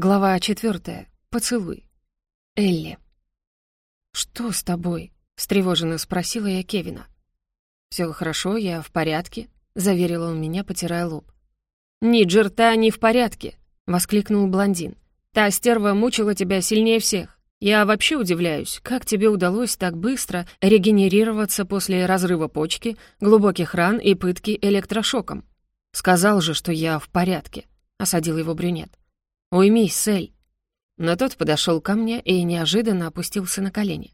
Глава четвертая. Поцелуй. Элли. «Что с тобой?» — встревоженно спросила я Кевина. «Всё хорошо, я в порядке», — заверил он меня, потирая лоб. «Ни джерта не в порядке», — воскликнул блондин. «Та стерва мучила тебя сильнее всех. Я вообще удивляюсь, как тебе удалось так быстро регенерироваться после разрыва почки, глубоких ран и пытки электрошоком. Сказал же, что я в порядке», — осадил его брюнет. «Уймись, Сэль!» Но тот подошел ко мне и неожиданно опустился на колени.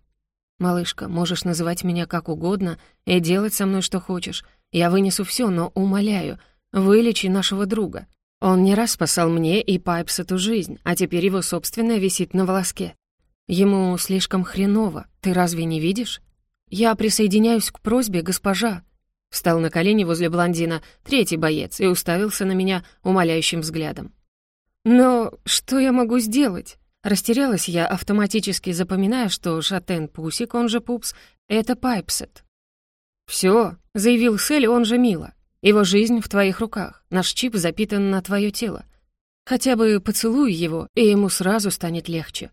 «Малышка, можешь называть меня как угодно и делать со мной что хочешь. Я вынесу все, но умоляю, вылечи нашего друга. Он не раз спасал мне и Пайпс эту жизнь, а теперь его собственная висит на волоске. Ему слишком хреново, ты разве не видишь? Я присоединяюсь к просьбе, госпожа». Встал на колени возле блондина третий боец и уставился на меня умоляющим взглядом. «Но что я могу сделать?» Растерялась я, автоматически запоминая, что Шатен Пусик, он же Пупс, это Пайпсет. «Всё», — заявил Сель, он же Мила. «Его жизнь в твоих руках, наш чип запитан на твое тело. Хотя бы поцелуй его, и ему сразу станет легче».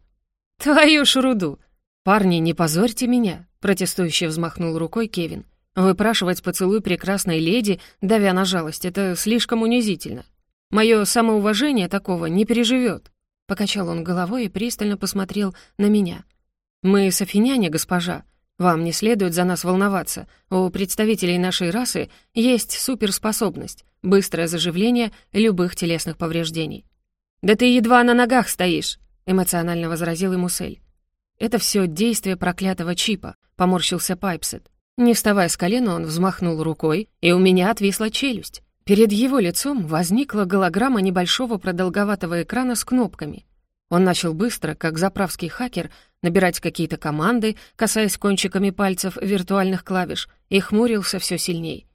«Твою шруду!» «Парни, не позорьте меня», — протестующе взмахнул рукой Кевин. «Выпрашивать поцелуй прекрасной леди, давя на жалость, это слишком унизительно. Мое самоуважение такого не переживет. Покачал он головой и пристально посмотрел на меня. «Мы софиняне, госпожа. Вам не следует за нас волноваться. У представителей нашей расы есть суперспособность — быстрое заживление любых телесных повреждений». «Да ты едва на ногах стоишь!» — эмоционально возразил ему Сель. «Это все действие проклятого чипа», — поморщился Пайпсет. Не вставая с колена, он взмахнул рукой, и у меня отвисла челюсть. Перед его лицом возникла голограмма небольшого продолговатого экрана с кнопками. Он начал быстро, как заправский хакер, набирать какие-то команды, касаясь кончиками пальцев виртуальных клавиш, и хмурился все сильней.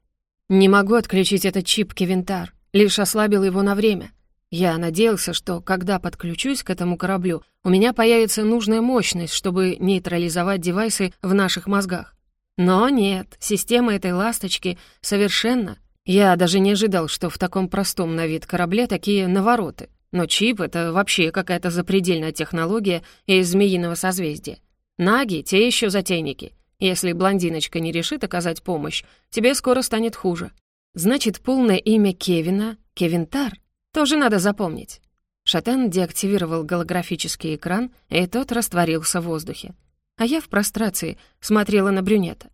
«Не могу отключить этот чип, Кевинтар, лишь ослабил его на время. Я надеялся, что, когда подключусь к этому кораблю, у меня появится нужная мощность, чтобы нейтрализовать девайсы в наших мозгах. Но нет, система этой ласточки совершенно я даже не ожидал, что в таком простом на вид корабле такие навороты. Но чип — это вообще какая-то запредельная технология из змеиного созвездия. Наги — те еще затейники. Если блондиночка не решит оказать помощь, тебе скоро станет хуже. Значит, полное имя Кевина — Кевинтар. Тоже надо запомнить. Шатен деактивировал голографический экран, и тот растворился в воздухе. А я в прострации смотрела на брюнета.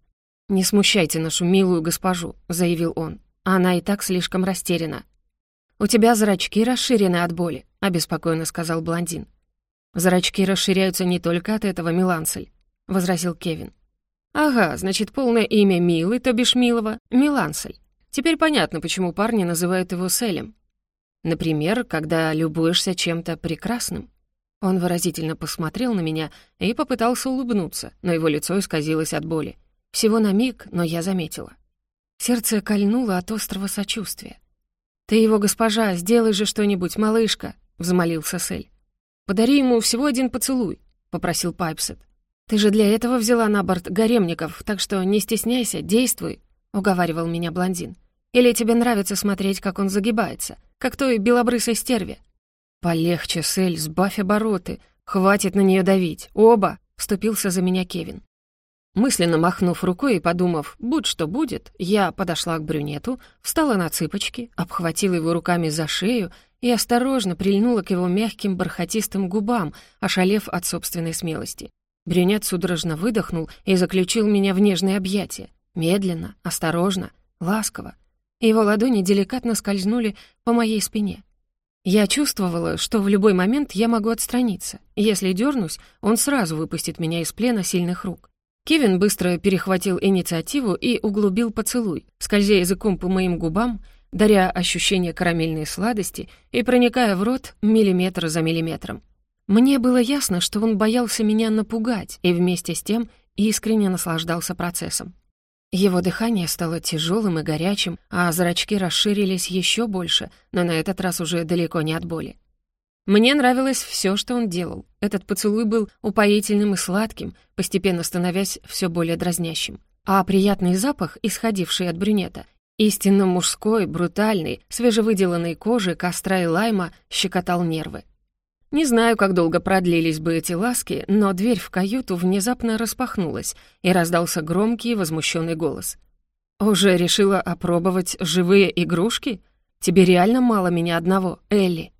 «Не смущайте нашу милую госпожу», — заявил он. Она и так слишком растеряна. «У тебя зрачки расширены от боли», — обеспокоенно сказал блондин. «Зрачки расширяются не только от этого, Милансель», — возразил Кевин. «Ага, значит, полное имя Милы, то бишь Милова, Милансель. Теперь понятно, почему парни называют его Селем. Например, когда любуешься чем-то прекрасным». Он выразительно посмотрел на меня и попытался улыбнуться, но его лицо исказилось от боли. Всего на миг, но я заметила. Сердце кольнуло от острого сочувствия. «Ты его госпожа, сделай же что-нибудь, малышка!» — взмолился Сель. «Подари ему всего один поцелуй», — попросил Пайпсет. «Ты же для этого взяла на борт гаремников, так что не стесняйся, действуй», — уговаривал меня блондин. «Или тебе нравится смотреть, как он загибается, как той белобрысой стерве?» «Полегче, Сель, сбавь обороты, хватит на нее давить, оба!» — вступился за меня Кевин. Мысленно махнув рукой и подумав, будь что будет, я подошла к брюнету, встала на цыпочки, обхватила его руками за шею и осторожно прильнула к его мягким бархатистым губам, ошалев от собственной смелости. Брюнет судорожно выдохнул и заключил меня в нежные объятия. Медленно, осторожно, ласково. Его ладони деликатно скользнули по моей спине. Я чувствовала, что в любой момент я могу отстраниться. Если дернусь, он сразу выпустит меня из плена сильных рук. Кевин быстро перехватил инициативу и углубил поцелуй, скользя языком по моим губам, даря ощущение карамельной сладости и проникая в рот миллиметр за миллиметром. Мне было ясно, что он боялся меня напугать и вместе с тем искренне наслаждался процессом. Его дыхание стало тяжелым и горячим, а зрачки расширились еще больше, но на этот раз уже далеко не от боли. Мне нравилось все, что он делал. Этот поцелуй был упоительным и сладким, постепенно становясь все более дразнящим. А приятный запах, исходивший от брюнета, истинно мужской, брутальный, свежевыделанной кожи, костра и лайма, щекотал нервы. Не знаю, как долго продлились бы эти ласки, но дверь в каюту внезапно распахнулась, и раздался громкий возмущенный голос. «Уже решила опробовать живые игрушки? Тебе реально мало меня одного, Элли?»